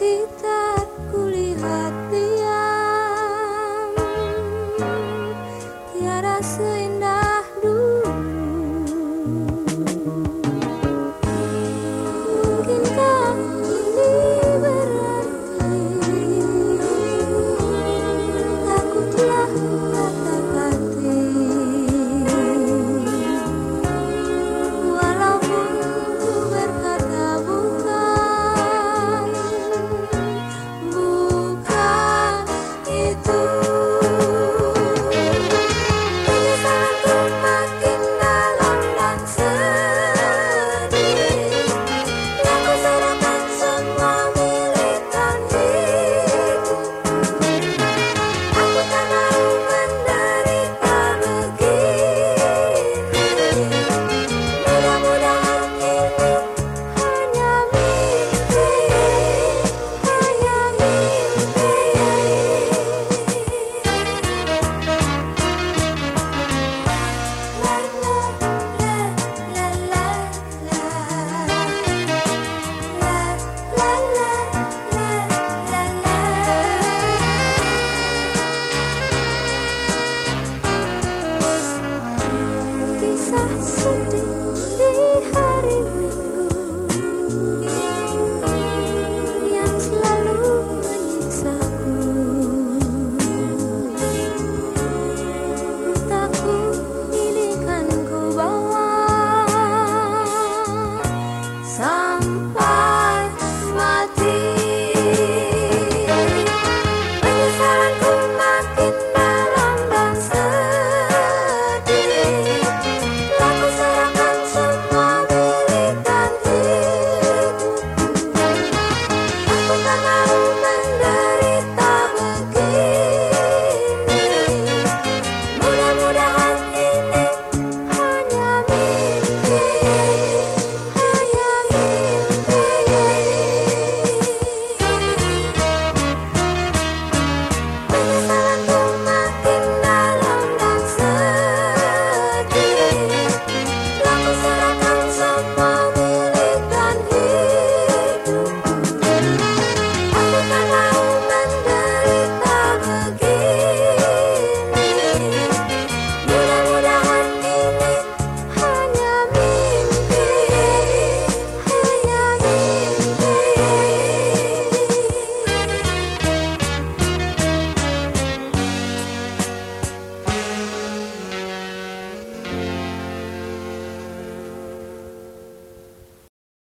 kita. down.